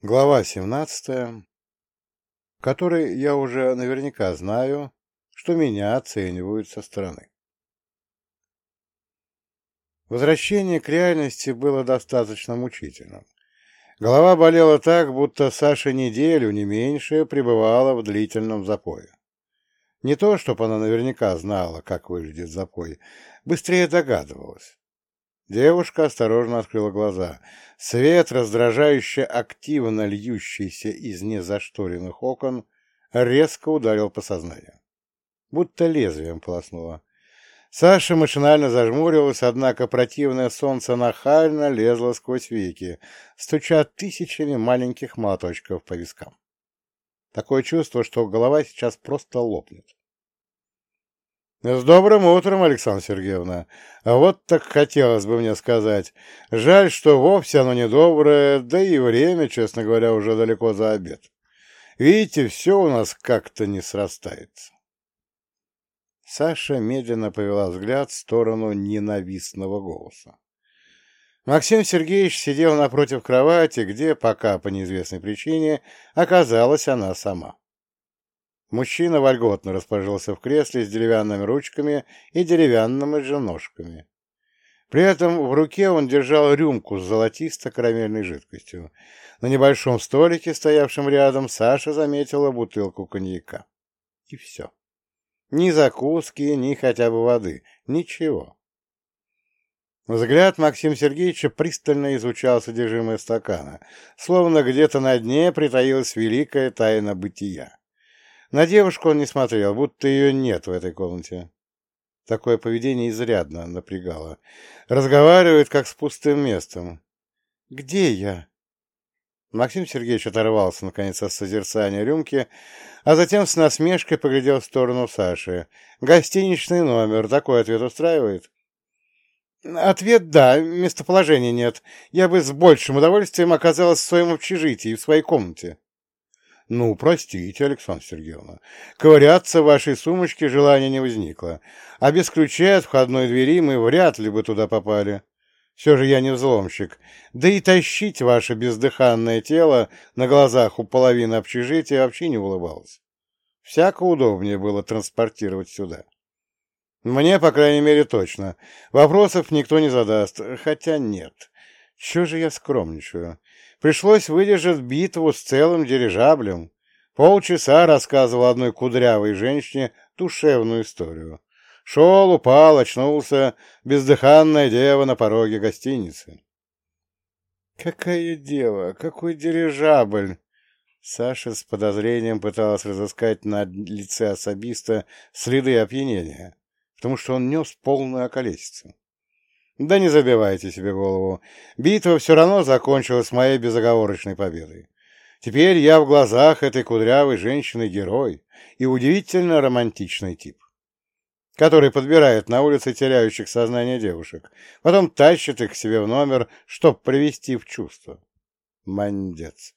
Глава 17, в которой я уже наверняка знаю, что меня оценивают со стороны. Возвращение к реальности было достаточно мучительным. Голова болела так, будто Саша неделю, не меньше, пребывала в длительном запое. Не то, чтобы она наверняка знала, как выглядит запой, быстрее догадывалась. Девушка осторожно открыла глаза. Свет, раздражающе активно льющийся из незашторенных окон, резко ударил по сознанию. Будто лезвием полоснуло. Саша машинально зажмурилась, однако противное солнце нахально лезло сквозь веки, стуча тысячами маленьких молоточков по вискам. Такое чувство, что голова сейчас просто лопнет. «С добрым утром, Александра Сергеевна! А вот так хотелось бы мне сказать. Жаль, что вовсе оно не доброе, да и время, честно говоря, уже далеко за обед. Видите, все у нас как-то не срастается». Саша медленно повела взгляд в сторону ненавистного голоса. Максим Сергеевич сидел напротив кровати, где, пока по неизвестной причине, оказалась она сама. Мужчина вольготно расположился в кресле с деревянными ручками и деревянными же ножками. При этом в руке он держал рюмку с золотисто-карамельной жидкостью. На небольшом столике, стоявшем рядом, Саша заметила бутылку коньяка. И все. Ни закуски, ни хотя бы воды. Ничего. Взгляд Максима Сергеевича пристально изучал содержимое стакана, словно где-то на дне притаилась великая тайна бытия. На девушку он не смотрел, будто ее нет в этой комнате. Такое поведение изрядно напрягало. Разговаривает, как с пустым местом. «Где я?» Максим Сергеевич оторвался, наконец, от созерцания рюмки, а затем с насмешкой поглядел в сторону Саши. «Гостиничный номер. Такой ответ устраивает?» «Ответ — да, местоположения нет. Я бы с большим удовольствием оказалась в своем общежитии, в своей комнате». Ну, простите, Александра Сергеевна, ковыряться в вашей сумочке желания не возникло, а без ключей от входной двери мы вряд ли бы туда попали. Все же я не взломщик, да и тащить ваше бездыханное тело на глазах у половины общежития вообще не улыбалось. Всяко удобнее было транспортировать сюда. Мне, по крайней мере, точно. Вопросов никто не задаст, хотя нет. Чего же я скромничаю? Пришлось выдержать битву с целым дирижаблем. Полчаса рассказывал одной кудрявой женщине душевную историю. Шел, упал, очнулся, бездыханная дева на пороге гостиницы. «Какая дева? Какой дирижабль?» Саша с подозрением пыталась разыскать на лице особиста следы опьянения, потому что он нес полную околесицу. Да не забивайте себе голову. Битва все равно закончилась моей безоговорочной победой. Теперь я в глазах этой кудрявой женщины герой и удивительно романтичный тип, который подбирает на улице теряющих сознание девушек, потом тащит их к себе в номер, чтоб привести в чувство. Мандец.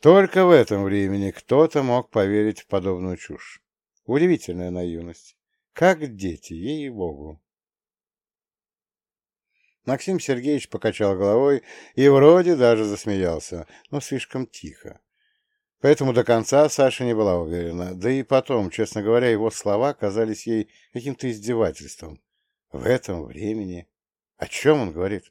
Только в этом времени кто-то мог поверить в подобную чушь. Удивительная наивность. Как дети, ей-богу. Максим Сергеевич покачал головой и вроде даже засмеялся, но слишком тихо. Поэтому до конца Саша не была уверена. Да и потом, честно говоря, его слова казались ей каким-то издевательством. В этом времени... О чем он говорит?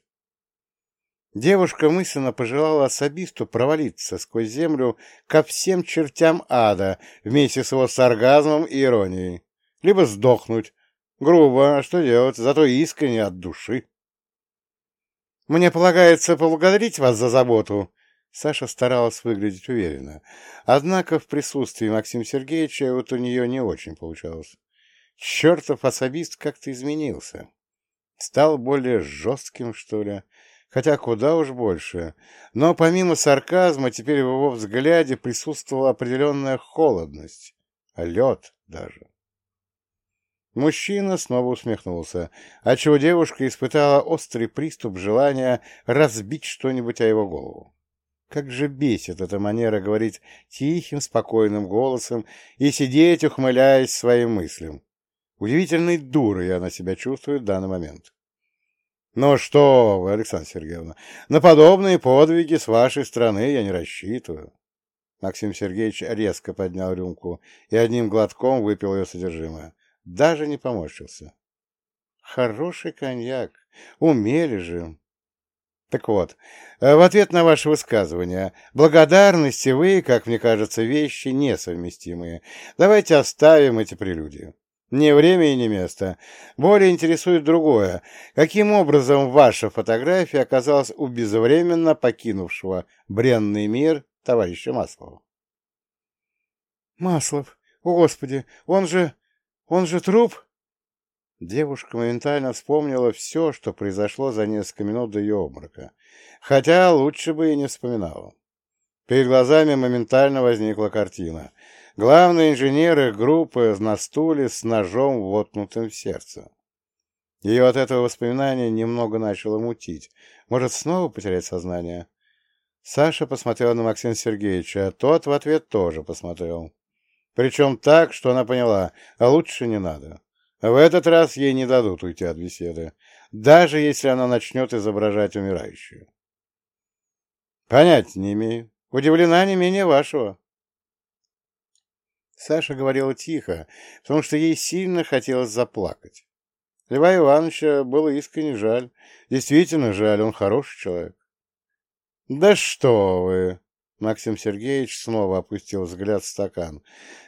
Девушка мысленно пожелала особисту провалиться сквозь землю ко всем чертям ада вместе с его сарказмом и иронией. Либо сдохнуть. Грубо, а что делать, зато искренне от души. Мне полагается поблагодарить вас за заботу. Саша старалась выглядеть уверенно. Однако в присутствии Максима Сергеевича вот у нее не очень получалось. Чертов особист как-то изменился. Стал более жестким, что ли. Хотя куда уж больше. Но помимо сарказма, теперь в его взгляде присутствовала определенная холодность. Лед даже. Мужчина снова усмехнулся, отчего девушка испытала острый приступ желания разбить что-нибудь о его голову. Как же бесит эта манера говорить тихим, спокойным голосом и сидеть, ухмыляясь своим мыслям. Удивительной дурой она себя чувствует в данный момент. Ну что вы, Александра Сергеевна, на подобные подвиги с вашей стороны я не рассчитываю. Максим Сергеевич резко поднял рюмку и одним глотком выпил ее содержимое. Даже не поморщился. Хороший коньяк. Умели же. Так вот, э, в ответ на ваше высказывание, благодарности вы, как мне кажется, вещи несовместимые. Давайте оставим эти прелюдии. Не время и не место. Более интересует другое. Каким образом ваша фотография оказалась у безвременно покинувшего бренный мир товарища Маслова? Маслов? О, Господи! Он же... он же труп? Девушка моментально вспомнила все, что произошло за несколько минут до ее обморока. Хотя лучше бы и не вспоминала. Перед глазами моментально возникла картина. Главные инженеры группы на стуле с ножом, воткнутым в сердце. Ее от этого воспоминания немного начало мутить. Может, снова потерять сознание? Саша посмотрел на Максима Сергеевича, а тот в ответ тоже посмотрел. Причем так, что она поняла, а лучше не надо. В этот раз ей не дадут уйти от беседы, даже если она начнет изображать умирающую. Понять не имею. Удивлена не менее вашего. Саша говорила тихо, потому что ей сильно хотелось заплакать. Льва Ивановича было искренне жаль. Действительно жаль, он хороший человек. «Да что вы!» Максим Сергеевич снова опустил взгляд в стакан.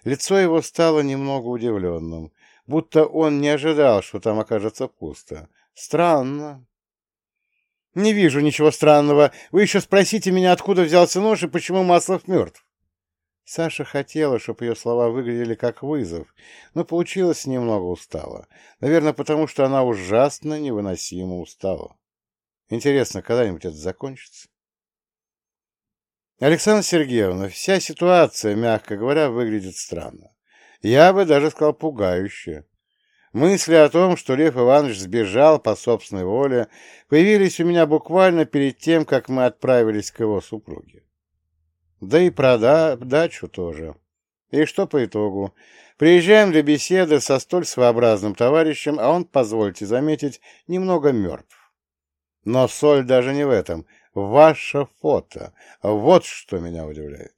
Лицо его стало немного удивленным будто он не ожидал, что там окажется пусто. Странно. Не вижу ничего странного. Вы еще спросите меня, откуда взялся нож и почему Маслов мертв. Саша хотела, чтобы ее слова выглядели как вызов, но получилось немного устало. Наверное, потому что она ужасно невыносимо устала. Интересно, когда-нибудь это закончится? Александра Сергеевна, вся ситуация, мягко говоря, выглядит странно. Я бы даже сказал пугающе. Мысли о том, что Лев Иванович сбежал по собственной воле, появились у меня буквально перед тем, как мы отправились к его супруге. Да и про дачу тоже. И что по итогу? Приезжаем для беседы со столь своеобразным товарищем, а он, позвольте заметить, немного мертв. Но соль даже не в этом. Ваше фото. Вот что меня удивляет.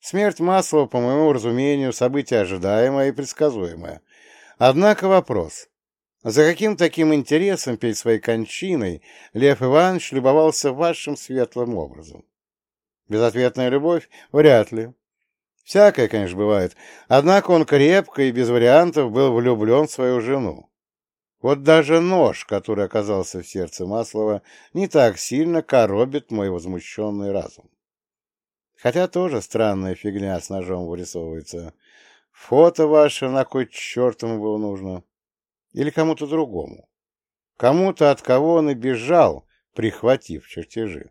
Смерть Маслова, по моему разумению, событие ожидаемое и предсказуемое. Однако вопрос. За каким таким интересом перед своей кончиной Лев Иванович любовался вашим светлым образом? Безответная любовь? Вряд ли. Всякое, конечно, бывает. Однако он крепко и без вариантов был влюблен в свою жену. Вот даже нож, который оказался в сердце Маслова, не так сильно коробит мой возмущенный разум. Хотя тоже странная фигня с ножом вырисовывается. Фото ваше на кой черт ему было нужно? Или кому-то другому? Кому-то, от кого он и бежал, прихватив чертежи.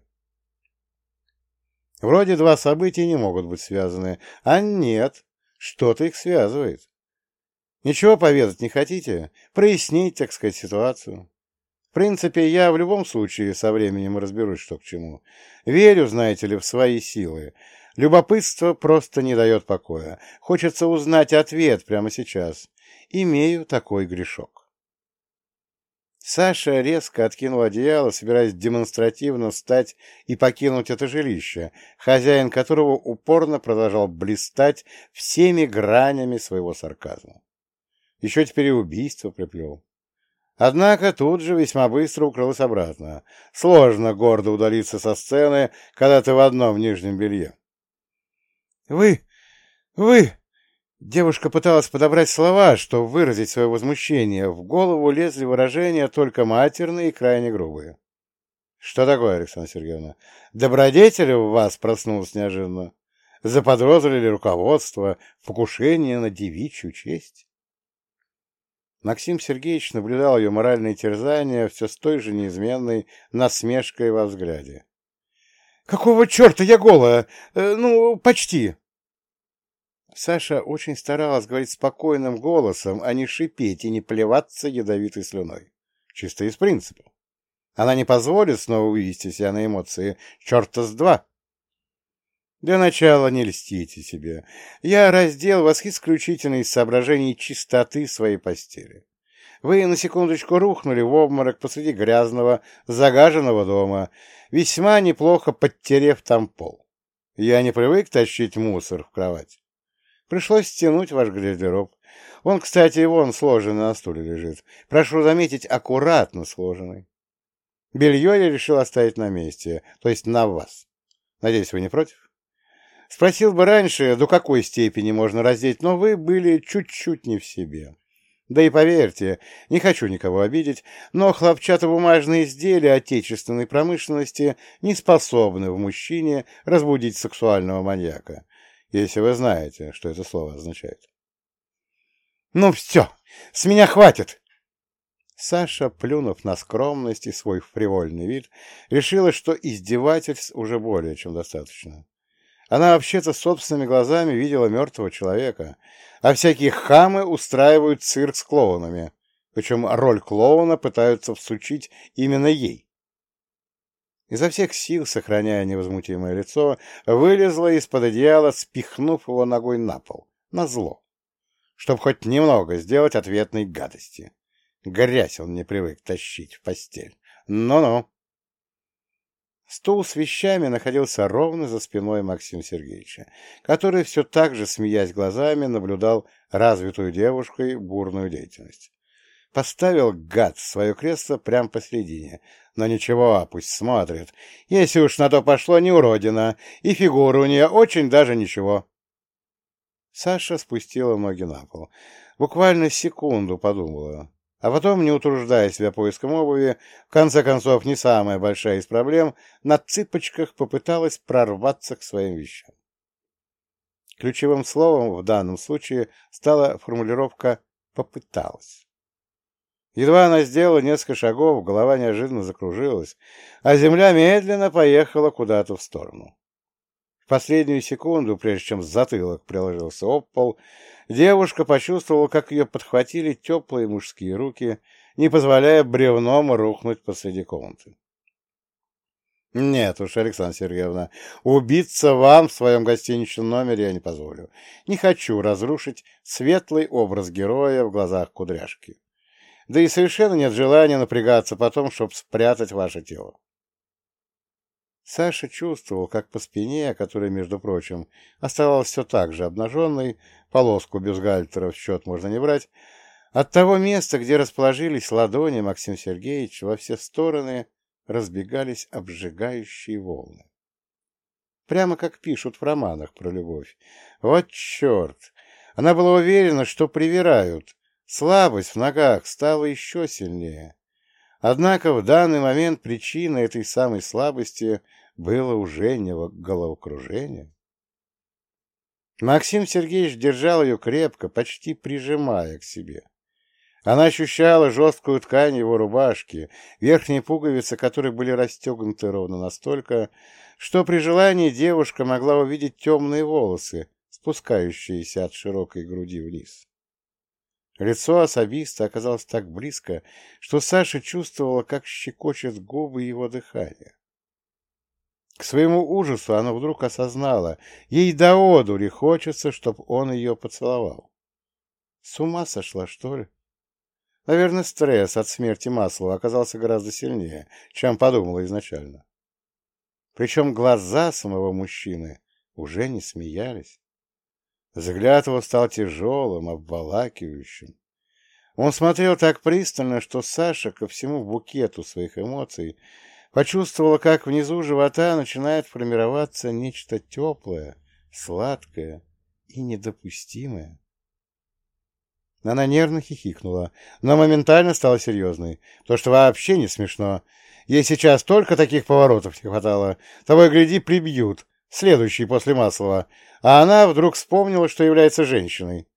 Вроде два события не могут быть связаны, а нет, что-то их связывает. Ничего поведать не хотите? Прояснить, так сказать, ситуацию? В принципе, я в любом случае со временем разберусь, что к чему. Верю, знаете ли, в свои силы. Любопытство просто не дает покоя. Хочется узнать ответ прямо сейчас. Имею такой грешок. Саша резко откинул одеяло, собираясь демонстративно встать и покинуть это жилище, хозяин которого упорно продолжал блистать всеми гранями своего сарказма. Еще теперь и убийство приплел. Однако тут же весьма быстро укрылась обратно. Сложно гордо удалиться со сцены, когда ты в одном нижнем белье. «Вы... вы...» Девушка пыталась подобрать слова, чтобы выразить свое возмущение. В голову лезли выражения только матерные и крайне грубые. «Что такое, Александра Сергеевна? Добродетель в вас проснулась неожиданно? Заподозрили руководство в покушении на девичью честь?» Максим Сергеевич наблюдал ее моральные терзания все с той же неизменной насмешкой во взгляде. «Какого черта я голая? Э, ну, почти!» Саша очень старалась говорить спокойным голосом, а не шипеть и не плеваться ядовитой слюной. Чисто из принципа. Она не позволит снова вывести себя на эмоции черта с два. Для начала не льстите себе. Я раздел вас исключительно из соображений чистоты своей постели. Вы на секундочку рухнули в обморок посреди грязного, загаженного дома, весьма неплохо подтерев там пол. Я не привык тащить мусор в кровать. Пришлось стянуть ваш гардероб. Он, кстати, вон сложенный на стуле лежит. Прошу заметить, аккуратно сложенный. Белье я решил оставить на месте, то есть на вас. Надеюсь, вы не против? Спросил бы раньше, до какой степени можно раздеть, но вы были чуть-чуть не в себе. Да и поверьте, не хочу никого обидеть, но хлопчатобумажные изделия отечественной промышленности не способны в мужчине разбудить сексуального маньяка, если вы знаете, что это слово означает. «Ну все, с меня хватит!» Саша, плюнув на скромность и свой фривольный вид, решила, что издевательств уже более чем достаточно. Она вообще-то собственными глазами видела мертвого человека, а всякие хамы устраивают цирк с клоунами, причем роль клоуна пытаются всучить именно ей. Изо всех сил, сохраняя невозмутимое лицо, вылезла из-под одеяла, спихнув его ногой на пол, на зло, чтобы хоть немного сделать ответной гадости. Грязь он не привык тащить в постель. Ну-ну. Стул с вещами находился ровно за спиной Максима Сергеевича, который все так же, смеясь глазами, наблюдал развитую девушкой бурную деятельность. Поставил гад свое кресло прямо посередине. Но ничего, пусть смотрит. Если уж на то пошло, не уродина, и фигура у нее очень даже ничего. Саша спустила ноги на пол. Буквально секунду подумала. А потом, не утруждая себя поиском обуви, в конце концов, не самая большая из проблем, на цыпочках попыталась прорваться к своим вещам. Ключевым словом в данном случае стала формулировка «попыталась». Едва она сделала несколько шагов, голова неожиданно закружилась, а земля медленно поехала куда-то в сторону. В последнюю секунду, прежде чем затылок приложился об пол, девушка почувствовала, как ее подхватили теплые мужские руки, не позволяя бревном рухнуть посреди комнаты. «Нет уж, Александра Сергеевна, убиться вам в своем гостиничном номере я не позволю. Не хочу разрушить светлый образ героя в глазах кудряшки. Да и совершенно нет желания напрягаться потом, чтобы спрятать ваше тело. Саша чувствовал, как по спине, которая, между прочим, оставалась все так же обнаженной, полоску бюстгальтера в счет можно не брать, от того места, где расположились ладони Максим Сергеевич, во все стороны разбегались обжигающие волны. Прямо как пишут в романах про любовь. Вот черт! Она была уверена, что привирают. Слабость в ногах стала еще сильнее. Однако в данный момент причиной этой самой слабости было уже не головокружение. Максим Сергеевич держал ее крепко, почти прижимая к себе. Она ощущала жесткую ткань его рубашки, верхние пуговицы которой были расстегнуты ровно настолько, что при желании девушка могла увидеть темные волосы, спускающиеся от широкой груди вниз. Лицо особиста оказалось так близко, что Саша чувствовала, как щекочет губы его дыхания. К своему ужасу она вдруг осознала, ей до одури хочется, чтобы он ее поцеловал. С ума сошла, что ли? Наверное, стресс от смерти Маслова оказался гораздо сильнее, чем подумала изначально. Причем глаза самого мужчины уже не смеялись. Взгляд его стал тяжелым, обволакивающим. Он смотрел так пристально, что Саша ко всему букету своих эмоций почувствовала, как внизу живота начинает формироваться нечто теплое, сладкое и недопустимое. Она нервно хихикнула, но моментально стала серьезной, то что вообще не смешно. Ей сейчас только таких поворотов не хватало. Того и гляди, прибьют, следующий после Маслова, а она вдруг вспомнила, что является женщиной.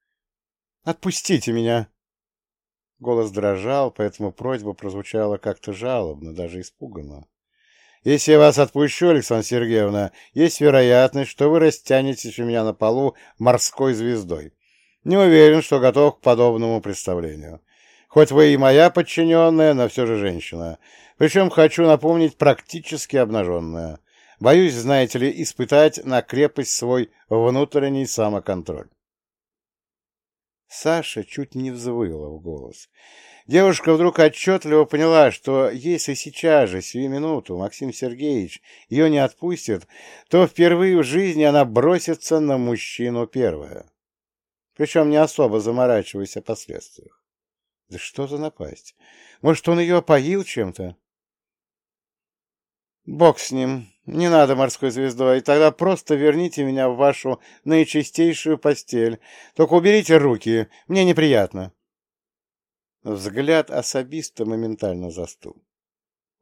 «Отпустите меня!» Голос дрожал, поэтому просьба прозвучала как-то жалобно, даже испуганно. «Если я вас отпущу, Александра Сергеевна, есть вероятность, что вы растянетесь у меня на полу морской звездой. Не уверен, что готов к подобному представлению. Хоть вы и моя подчиненная, но все же женщина. Причем, хочу напомнить, практически обнаженная. Боюсь, знаете ли, испытать на крепость свой внутренний самоконтроль. Саша чуть не взвыла в голос. Девушка вдруг отчетливо поняла, что если сейчас же, сию минуту, Максим Сергеевич ее не отпустит, то впервые в жизни она бросится на мужчину первая. Причем не особо заморачиваясь о последствиях. Да что за напасть? Может, он ее опоил чем-то? Бог с ним. Не надо морской звездой. Тогда просто верните меня в вашу наичистейшую постель. Только уберите руки. Мне неприятно. Взгляд особиста моментально застыл.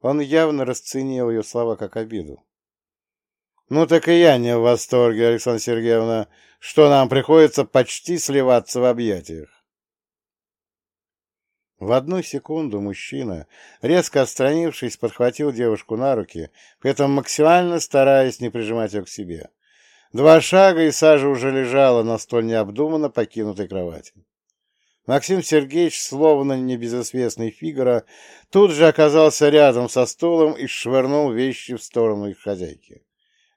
Он явно расценил ее слова как обиду. «Ну так и я не в восторге, Александра Сергеевна, что нам приходится почти сливаться в объятиях». В одну секунду мужчина, резко отстранившись, подхватил девушку на руки, при этом максимально стараясь не прижимать ее к себе. Два шага, и Сажа уже лежала на столь необдуманно покинутой кровати. Максим Сергеевич, словно небезызвестный фигура, тут же оказался рядом со столом и швырнул вещи в сторону их хозяйки.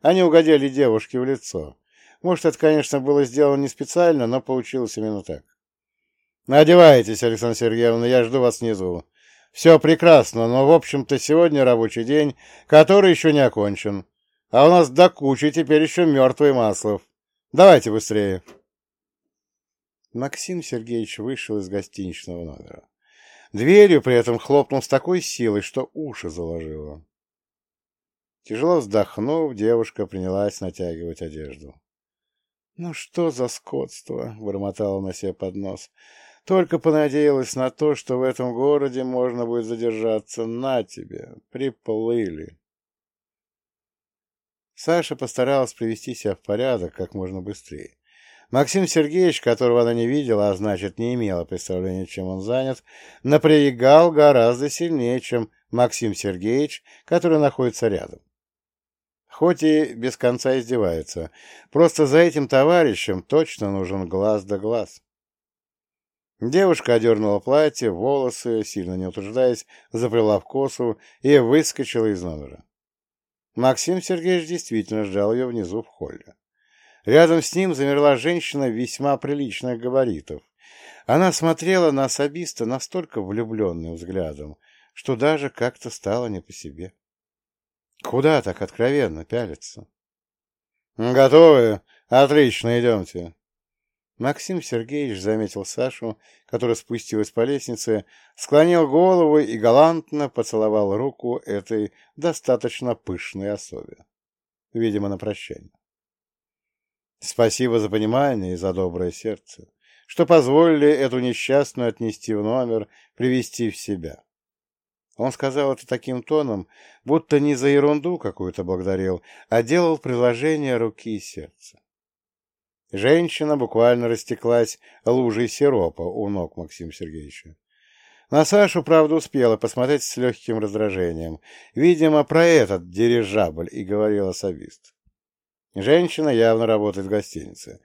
Они угодили девушке в лицо. Может, это, конечно, было сделано не специально, но получилось именно так. «Одевайтесь, Александра Сергеевна, я жду вас внизу. Все прекрасно, но, в общем-то, сегодня рабочий день, который еще не окончен. А у нас до кучи теперь еще мертвый Маслов. Давайте быстрее». Максим Сергеевич вышел из гостиничного номера. Дверью при этом хлопнул с такой силой, что уши заложило. Тяжело вздохнув, девушка принялась натягивать одежду. — Ну что за скотство! — бормотала на себе под нос. — Только понадеялась на то, что в этом городе можно будет задержаться. На тебе! Приплыли! Саша постаралась привести себя в порядок как можно быстрее. Максим Сергеевич, которого она не видела, а значит, не имела представления, чем он занят, напрягал гораздо сильнее, чем Максим Сергеевич, который находится рядом. Хоть и без конца издевается, просто за этим товарищем точно нужен глаз да глаз. Девушка одернула платье, волосы, сильно не утруждаясь, заплела в косу и выскочила из номера. Максим Сергеевич действительно ждал ее внизу в холле. Рядом с ним замерла женщина весьма приличных габаритов. Она смотрела на особиста настолько влюбленным взглядом, что даже как-то стало не по себе. Куда так откровенно пялиться? «Готовы? Отлично, идемте!» Максим Сергеевич заметил Сашу, которая спустилась по лестнице, склонил голову и галантно поцеловал руку этой достаточно пышной особе. Видимо, на прощание. Спасибо за понимание и за доброе сердце, что позволили эту несчастную отнести в номер, привести в себя. Он сказал это таким тоном, будто не за ерунду какую-то благодарил, а делал приложение руки и сердца. Женщина буквально растеклась лужей сиропа у ног Максима Сергеевича. На Сашу, правда, успела посмотреть с легким раздражением. Видимо, про этот дирижабль и говорил особист. Женщина явно работает в гостинице.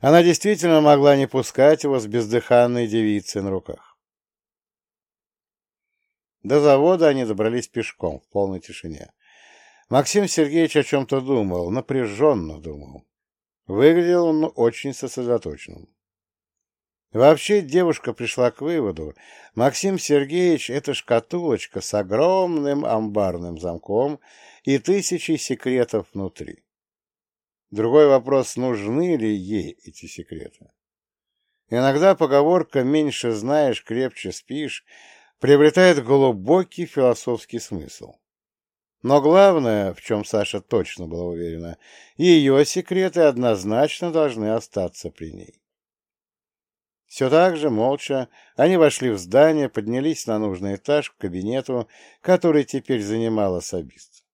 Она действительно могла не пускать его с бездыханной девицей на руках. До завода они добрались пешком, в полной тишине. Максим Сергеевич о чем-то думал, напряженно думал. Выглядел он очень сосредоточенным. Вообще девушка пришла к выводу, Максим Сергеевич — это шкатулочка с огромным амбарным замком и тысячей секретов внутри. Другой вопрос, нужны ли ей эти секреты. Иногда поговорка «меньше знаешь, крепче спишь» приобретает глубокий философский смысл. Но главное, в чем Саша точно была уверена, ее секреты однозначно должны остаться при ней. Все так же, молча, они вошли в здание, поднялись на нужный этаж к кабинету, который теперь занимал особист.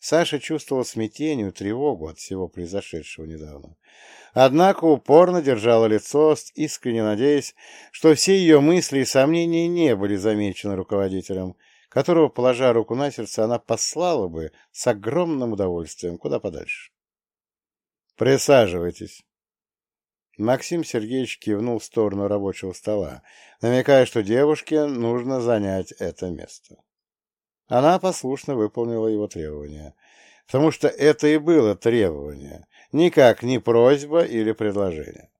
Саша чувствовал смятение, тревогу от всего произошедшего недавно. Однако упорно держала лицо, искренне надеясь, что все ее мысли и сомнения не были замечены руководителем, которого, положа руку на сердце, она послала бы с огромным удовольствием куда подальше. «Присаживайтесь». Максим Сергеевич кивнул в сторону рабочего стола, намекая, что девушке нужно занять это место. Она послушно выполнила его требования, потому что это и было требование, никак не просьба или предложение.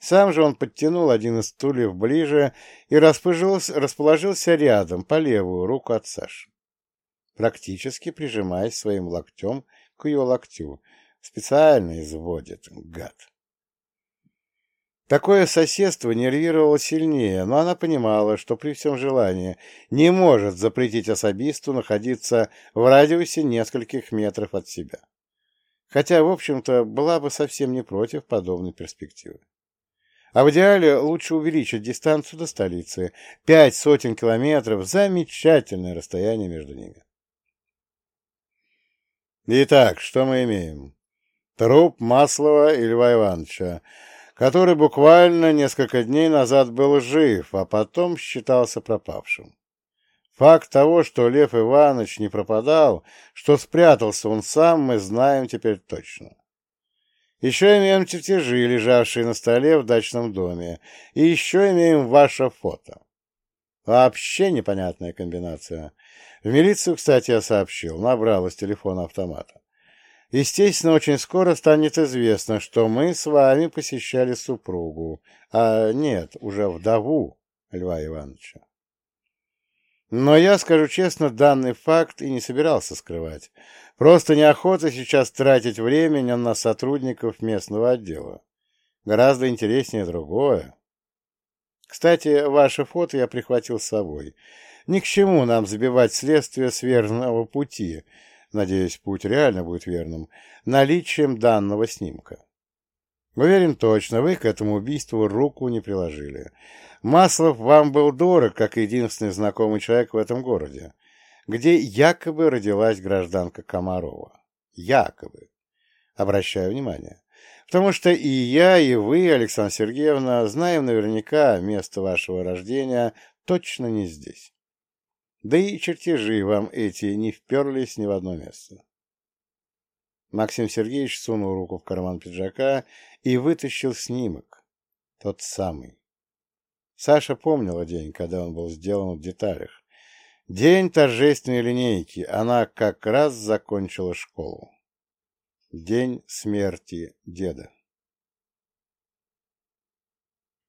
Сам же он подтянул один из стульев ближе и расположился рядом, по левую руку от Саши, практически прижимаясь своим локтем к ее локтю. Специально изводит, гад. Такое соседство нервировало сильнее, но она понимала, что при всем желании не может запретить особисту находиться в радиусе нескольких метров от себя. Хотя, в общем-то, была бы совсем не против подобной перспективы. А в идеале лучше увеличить дистанцию до столицы. Пять сотен километров – замечательное расстояние между ними. Итак, что мы имеем? Труп Маслова и Льва Ивановича – который буквально несколько дней назад был жив, а потом считался пропавшим. Факт того, что Лев Иванович не пропадал, что спрятался он сам, мы знаем теперь точно. Еще имеем чертежи, лежавшие на столе в дачном доме, и еще имеем ваше фото. Вообще непонятная комбинация. В милицию, кстати, я сообщил, набрал из телефона автомата. Естественно, очень скоро станет известно, что мы с вами посещали супругу, а нет, уже вдову Льва Ивановича. Но я, скажу честно, данный факт и не собирался скрывать. Просто неохота сейчас тратить время на сотрудников местного отдела. Гораздо интереснее другое. Кстати, ваше фото я прихватил с собой. Ни к чему нам забивать следствие с пути, надеюсь, путь реально будет верным, наличием данного снимка. Уверен точно, вы к этому убийству руку не приложили. Маслов вам был дорог, как единственный знакомый человек в этом городе, где якобы родилась гражданка Комарова. Якобы. Обращаю внимание. Потому что и я, и вы, Александра Сергеевна, знаем наверняка место вашего рождения точно не здесь. Да и чертежи вам эти не вперлись ни в одно место. Максим Сергеевич сунул руку в карман пиджака и вытащил снимок. Тот самый. Саша помнила день, когда он был сделан в деталях. День торжественной линейки. Она как раз закончила школу. День смерти деда.